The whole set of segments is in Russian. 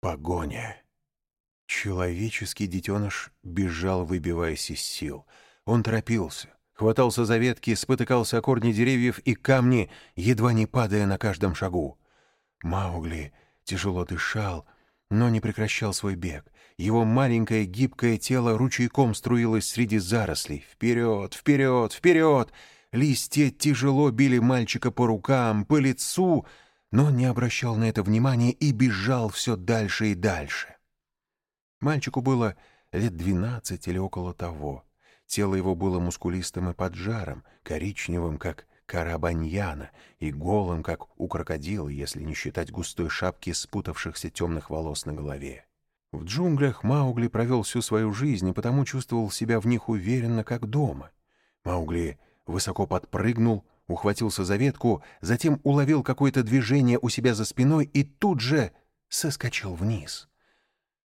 Погоня. Человеческий детеныш бежал, выбиваясь из сил. Он торопился, хватался за ветки, спотыкался о корни деревьев и камни, едва не падая на каждом шагу. Маугли тяжело дышал, но не прекращал свой бег. Его маленькое гибкое тело ручейком струилось среди зарослей. Вперед, вперед, вперед! Листья тяжело били мальчика по рукам, по лицу, но не обращал на это внимания и бежал все дальше и дальше. Мальчику было лет двенадцать или около того. Тело его было мускулистым и поджаром, коричневым, как кора баньяна, и голым, как у крокодила, если не считать густой шапки спутавшихся темных волос на голове. В джунглях Маугли провел всю свою жизнь и потому чувствовал себя в них уверенно, как дома. Маугли высоко подпрыгнул, ухватился за ветку, затем уловил какое-то движение у себя за спиной и тут же соскочил вниз.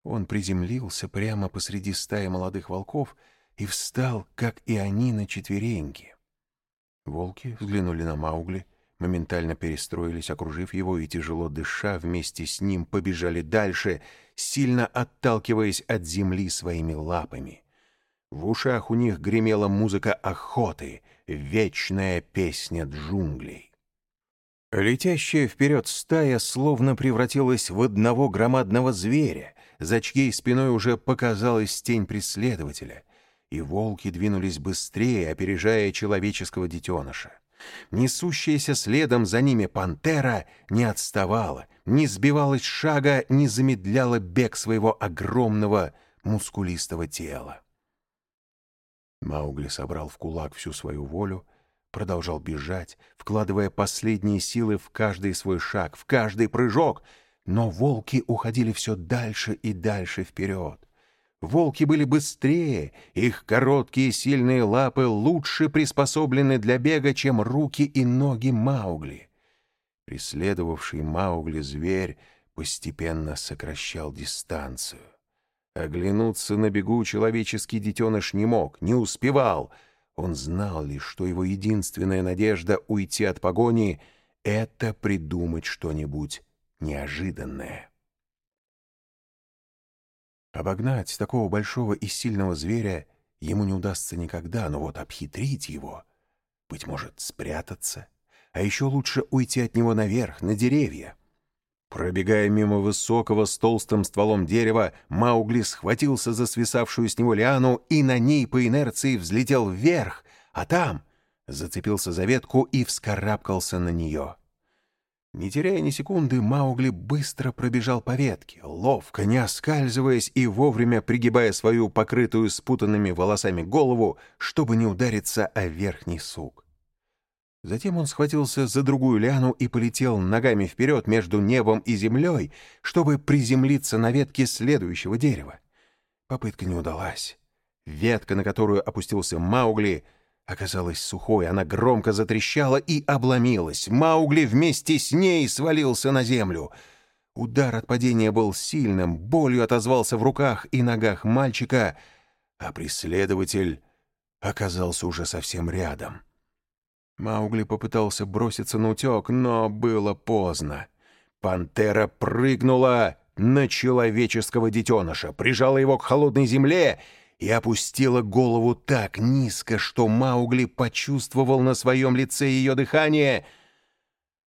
Он приземлился прямо посреди стаи молодых волков и встал, как и они, на четвереньки. Волки взглянули на Маугли, моментально перестроились, окружив его, и, тяжело дыша, вместе с ним побежали дальше, сильно отталкиваясь от земли своими лапами. В ушах у них гремела музыка охоты, вечная песня джунглей. Летящая вперед стая словно превратилась в одного громадного зверя, за чьей спиной уже показалась тень преследователя, и волки двинулись быстрее, опережая человеческого детеныша. Несущаяся следом за ними пантера не отставала, не сбивалась шага, не замедляла бег своего огромного мускулистого тела. Маугли собрал в кулак всю свою волю, продолжал бежать, вкладывая последние силы в каждый свой шаг, в каждый прыжок, но волки уходили все дальше и дальше вперед. Волки были быстрее, их короткие сильные лапы лучше приспособлены для бега, чем руки и ноги Маугли. Преследовавший Маугли зверь постепенно сокращал дистанцию. Оглянуться на бегу человеческий детеныш не мог, не успевал. Он знал лишь, что его единственная надежда уйти от погони — это придумать что-нибудь неожиданное. Обогнать такого большого и сильного зверя ему не удастся никогда, но вот обхитрить его, быть может, спрятаться, а еще лучше уйти от него наверх, на деревья — Пробегая мимо высокого с толстым стволом дерева, Маугли схватился за свисавшую с него лиану и на ней по инерции взлетел вверх, а там зацепился за ветку и вскарабкался на нее. Не теряя ни секунды, Маугли быстро пробежал по ветке, ловко, не оскальзываясь и вовремя пригибая свою покрытую спутанными волосами голову, чтобы не удариться о верхний сук. Затем он схватился за другую лиану и полетел ногами вперед между небом и землей, чтобы приземлиться на ветке следующего дерева. Попытка не удалась. Ветка, на которую опустился Маугли, оказалась сухой. Она громко затрещала и обломилась. Маугли вместе с ней свалился на землю. Удар от падения был сильным, болью отозвался в руках и ногах мальчика, а преследователь оказался уже совсем рядом — Маугли попытался броситься на утек, но было поздно. Пантера прыгнула на человеческого детеныша, прижала его к холодной земле и опустила голову так низко, что Маугли почувствовал на своем лице ее дыхание.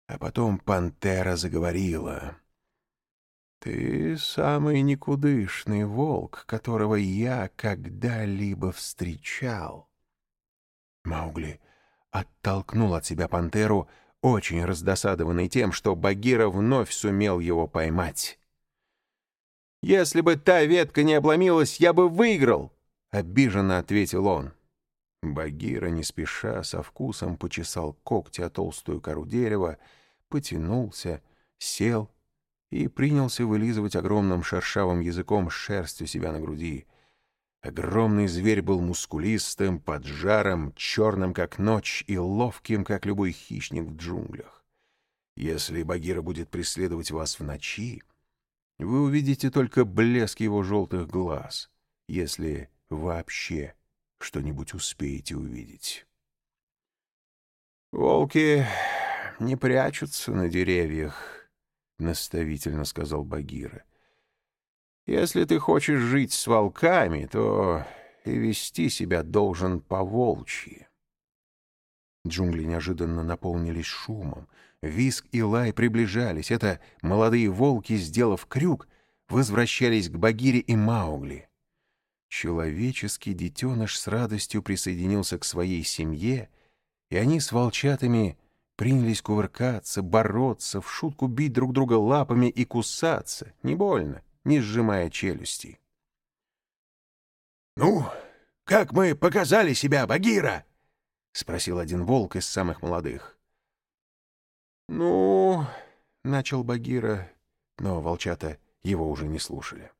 А потом пантера заговорила. «Ты самый никудышный волк, которого я когда-либо встречал». Маугли оттолкнул от себя пантеру, очень раздосадованный тем, что Багира вновь сумел его поймать. «Если бы та ветка не обломилась, я бы выиграл!» — обиженно ответил он. Багира не спеша, со вкусом почесал когти о толстую кору дерева, потянулся, сел и принялся вылизывать огромным шершавым языком шерсть у себя на груди. Огромный зверь был мускулистым, поджаром, черным, как ночь, и ловким, как любой хищник в джунглях. Если Багира будет преследовать вас в ночи, вы увидите только блеск его желтых глаз, если вообще что-нибудь успеете увидеть. «Волки не прячутся на деревьях», — наставительно сказал Багира. Если ты хочешь жить с волками, то и вести себя должен по-волчьи. Джунгли неожиданно наполнились шумом. Виск и лай приближались. Это молодые волки, сделав крюк, возвращались к Багире и Маугли. Человеческий детеныш с радостью присоединился к своей семье, и они с волчатами принялись кувыркаться, бороться, в шутку бить друг друга лапами и кусаться, не больно, не сжимая челюсти. «Ну, как мы показали себя, Багира?» — спросил один волк из самых молодых. «Ну...» — начал Багира, но волчата его уже не слушали.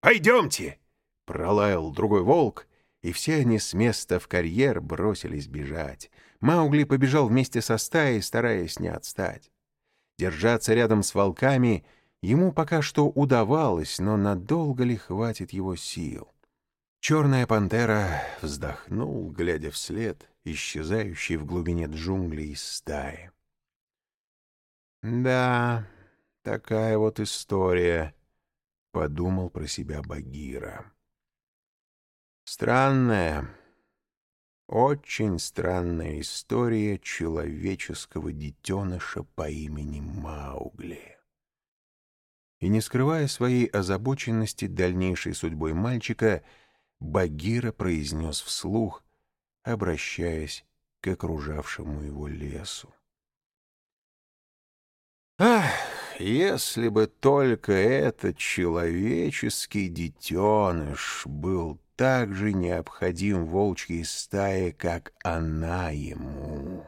«Пойдемте!» Пролаял другой волк, и все они с места в карьер бросились бежать. Маугли побежал вместе со стаей, стараясь не отстать. Держаться рядом с волками ему пока что удавалось, но надолго ли хватит его сил? Черная пантера вздохнул, глядя вслед, исчезающий в глубине джунглей стаи. «Да, такая вот история», — подумал про себя Багира. Странная, очень странная история человеческого детеныша по имени Маугли. И не скрывая своей озабоченности дальнейшей судьбой мальчика, Багира произнес вслух, обращаясь к окружавшему его лесу. Ах, если бы только этот человеческий детеныш был так же необходим волчьей стае, как она ему.